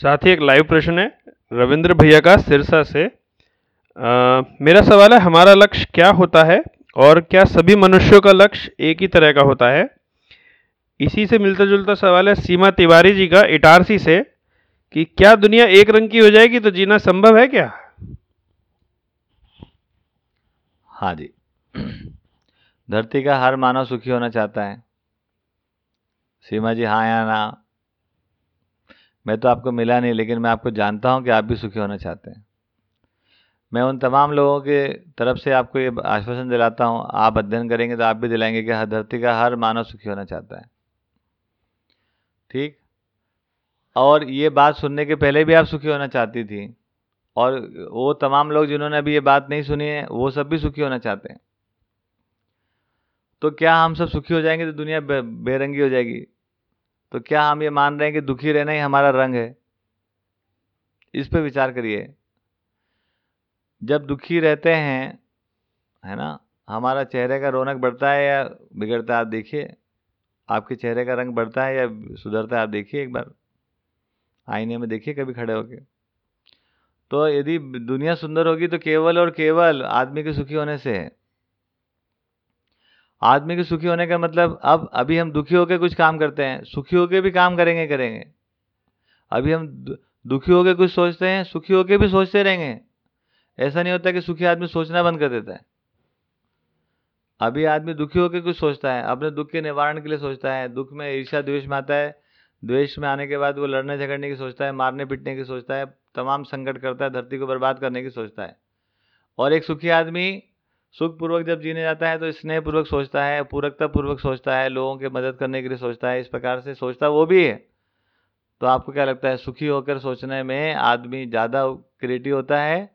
साथ ही एक लाइव प्रश्न है रविंद्र भैया का सिरसा से। आ, मेरा सवाल है हमारा लक्ष्य क्या होता है और क्या सभी मनुष्यों का लक्ष्य एक ही तरह का होता है? इसी से मिलता जुलता सवाल है सीमा तिवारी जी का इटारसी से कि क्या दुनिया एक रंग की हो जाएगी तो जीना संभव है क्या? हाँ जी। धरती का हर मानव सुखी होना चाहता है। सीमा जी हाँ या ना? मैं तो आपको मिला नहीं, लेकिन मैं आपको जानता हूँ कि आप भी सुखी होना चाहते हैं। मैं उन तमाम लोगों के तरफ़ से आपको ये आश्वासन दिलाता हूँ, आप अध्ययन करेंगे तो आप भी दिलाएँगे कि हर धरती का हर मानव सुखी होना चाहता है। ठीक? और ये बात सुनने के पहले भी आप सुखी होना चाहती थी, और वो तमाम लोग जिन्होंने अभी ये बात नहीं सुनी है, वो सब भी सुखी होना चाहते हैं। तो क्या हम सब सुखी हो जाएँगे तो दुनिया बेरंगी हो जाएगी? तो क्या हम ये मान रहे हैं कि दुखी रहना ही हमारा रंग है? इस पर विचार करिए। जब दुखी रहते हैं, है ना, हमारा चेहरे का रौनक बढ़ता है या बिगड़ता है, आप देखिए। आपके चेहरे का रंग बढ़ता है या सुधरता है, आप देखिए एक बार। आईने में देखिए कभी खड़े होके। तो यदि दुनिया सुंदर होगी तो केवल और केवल आदमी के सुखी होने से है। आदमी के सुखी होने का मतलब अब, अभी हम दुखी होकर कुछ काम करते हैं, सुखी होकर भी काम करेंगे करेंगे। अभी हम दुखी होकर कुछ सोचते हैं, सुखी होकर भी सोचते रहेंगे। ऐसा नहीं होता कि सुखी आदमी सोचना बंद कर देता है। अभी आदमी दुखी होकर कुछ सोचता है, अपने दुख के निवारण के लिए सोचता है, दुख में ईर्षा द्वेष में आता है, द्वेष में आने के बाद वो लड़ने झगड़ने की सोचता है, मारने पीटने की सोचता है, तमाम संकट करता है, धरती को बर्बाद करने की सोचता है। और एक सुखी आदमी सुखपूर्वक जब जीने जाता है तो स्नेहपूर्वक सोचता है पूरकता पूर्वक सोचता है, लोगों की मदद करने के लिए सोचता है, इस प्रकार से सोचता वो भी है। तो आपको क्या लगता है, सुखी होकर सोचने में आदमी ज़्यादा क्रिएटिव होता है,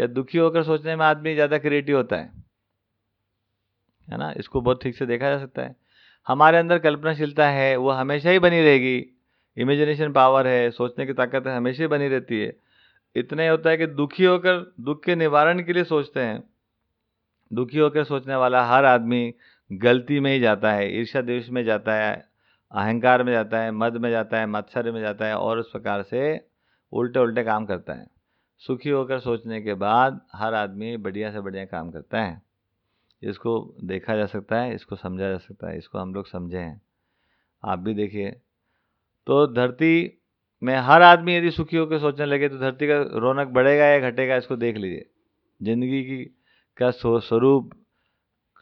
या दुखी होकर सोचने में आदमी ज़्यादा क्रिएटिव होता है? है ना? इसको बहुत ठीक से देखा जा सकता है। हमारे अंदर कल्पनाशीलता है, वो हमेशा ही बनी रहेगी। इमेजिनेशन पावर है, सोचने की ताकत हमेशा ही बनी रहती है। इतना ही होता है कि दुखी होकर, दुख के निवारण के लिए सोचते हैं। दुखी होकर सोचने वाला हर आदमी गलती में ही जाता है ईर्षा देश में जाता है, अहंकार में जाता है, मद में जाता है, मत्सर्य में जाता है और उस प्रकार से उल्टे उल्टे काम करता है। सुखी होकर सोचने के बाद हर आदमी बढ़िया से बढ़िया काम करता है। इसको देखा जा सकता है, इसको समझा जा सकता है, इसको हम लोग समझे हैं। आप भी देखिए। तो धरती में हर आदमी यदि सुखी होकर सोचने लगे तो धरती का रौनक बढ़ेगा या घटेगा, इसको देख लीजिए। ज़िंदगी की का स्वरूप,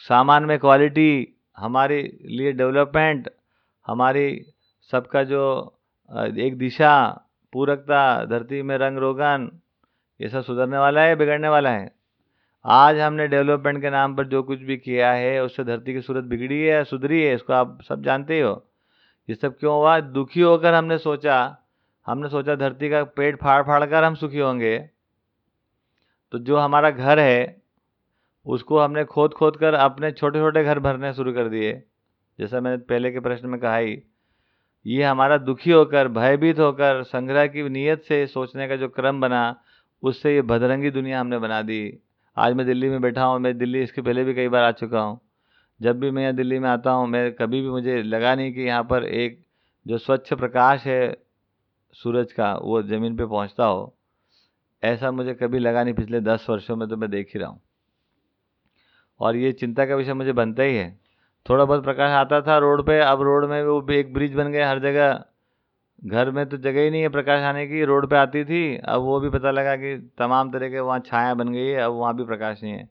सामान में क्वालिटी हमारे लिए डेवलपमेंट हमारी सबका जो एक दिशा, पूरकता, धरती में रंग रोगन, ये सब सुधरने वाला है बिगड़ने वाला है? आज हमने डेवलपमेंट के नाम पर जो कुछ भी किया है, उससे धरती की सूरत बिगड़ी है या सुधरी है, इसको आप सब जानते ही हो। ये सब क्यों हुआ? दुखी होकर हमने सोचा हमने सोचा धरती का पेट फाड़ फाड़ कर हम सुखी होंगे। तो जो हमारा घर है उसको हमने खोद खोद कर अपने छोटे छोटे घर भरने शुरू कर दिए। जैसा मैंने पहले के प्रश्न में कहा ही, ये हमारा दुखी होकर, भयभीत होकर, संग्रह की नीयत से सोचने का जो क्रम बना, उससे ये भदरंगी दुनिया हमने बना दी। आज मैं दिल्ली में बैठा हूँ, मैं दिल्ली इसके पहले भी कई बार आ चुका हूँ। जब भी मैं यहाँ दिल्ली में आता हूँ, मैं कभी भी मुझे लगा नहीं कि यहाँ पर एक जो स्वच्छ प्रकाश है सूरज का, वो ज़मीन पे पहुँचता हो। ऐसा मुझे कभी लगा नहीं पिछले दस वर्षों में तो मैं देख ही रहा हूँ। और ये चिंता का विषय मुझे बनता ही है। थोड़ा बहुत प्रकाश आता था रोड पे, अब रोड में वो एक ब्रिज बन गया, हर जगह। घर में तो जगह ही नहीं है प्रकाश आने की, रोड पे आती थी, अब वो भी पता लगा कि तमाम तरह के वहाँ छाया बन गई है, अब वहाँ भी प्रकाश नहीं है।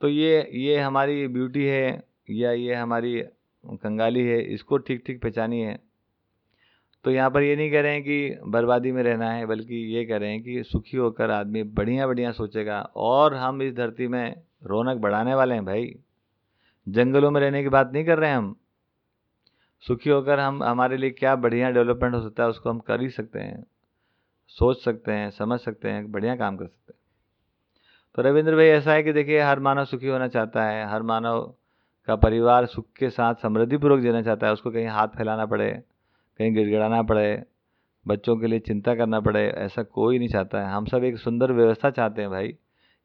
तो ये ये हमारी ब्यूटी है, या ये हमारी कंगाली है, इसको ठीक ठीक पहचानी है तो यहाँ पर ये नहीं कह रहे हैं कि बर्बादी में रहना है, बल्कि ये कह रहे हैं कि सुखी होकर आदमी बढ़िया बढ़िया सोचेगा, और हम इस धरती में रौनक बढ़ाने वाले हैं भाई। जंगलों में रहने की बात नहीं कर रहे हैं हम। सुखी होकर हम, हमारे लिए क्या बढ़िया डेवलपमेंट हो सकता है, उसको हम कर ही सकते हैं। सोच सकते हैं, समझ सकते हैं, बढ़िया काम कर सकते हैं। तो रविंद्र भाई, ऐसा है कि देखिए, हर मानव सुखी होना चाहता है, हर मानव का परिवार सुख के साथ समृद्धिपूर्वक जीना चाहता है, उसको कहीं हाथ फैलाना पड़े, कहीं गिड़गिड़ाना पड़े, बच्चों के लिए चिंता करना पड़े, ऐसा कोई नहीं चाहता है। हम सब एक सुंदर व्यवस्था चाहते हैं भाई।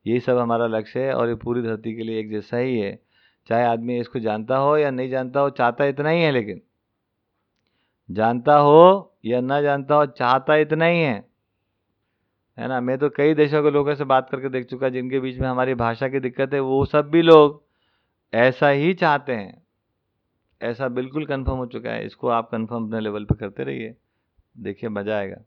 यही सब हमारा लक्ष्य है और ये पूरी धरती के लिए एक जैसा ही है। चाहे आदमी इसको जानता हो या नहीं जानता हो, चाहता इतना ही है लेकिन। जानता हो या ना जानता हो, चाहता इतना ही है। है ना? मैं तो कई देशों के लोगों से बात करके देख चुका, जिनके बीच में हमारी भाषा की दिक्कत है, वो सब भी लोग ऐसा ही चाहते हैं। ऐसा बिल्कुल कंफर्म हो चुका है। इसको आप कंफर्म अपने लेवल पे करते रहिए। देखिए, मज़ा आएगा।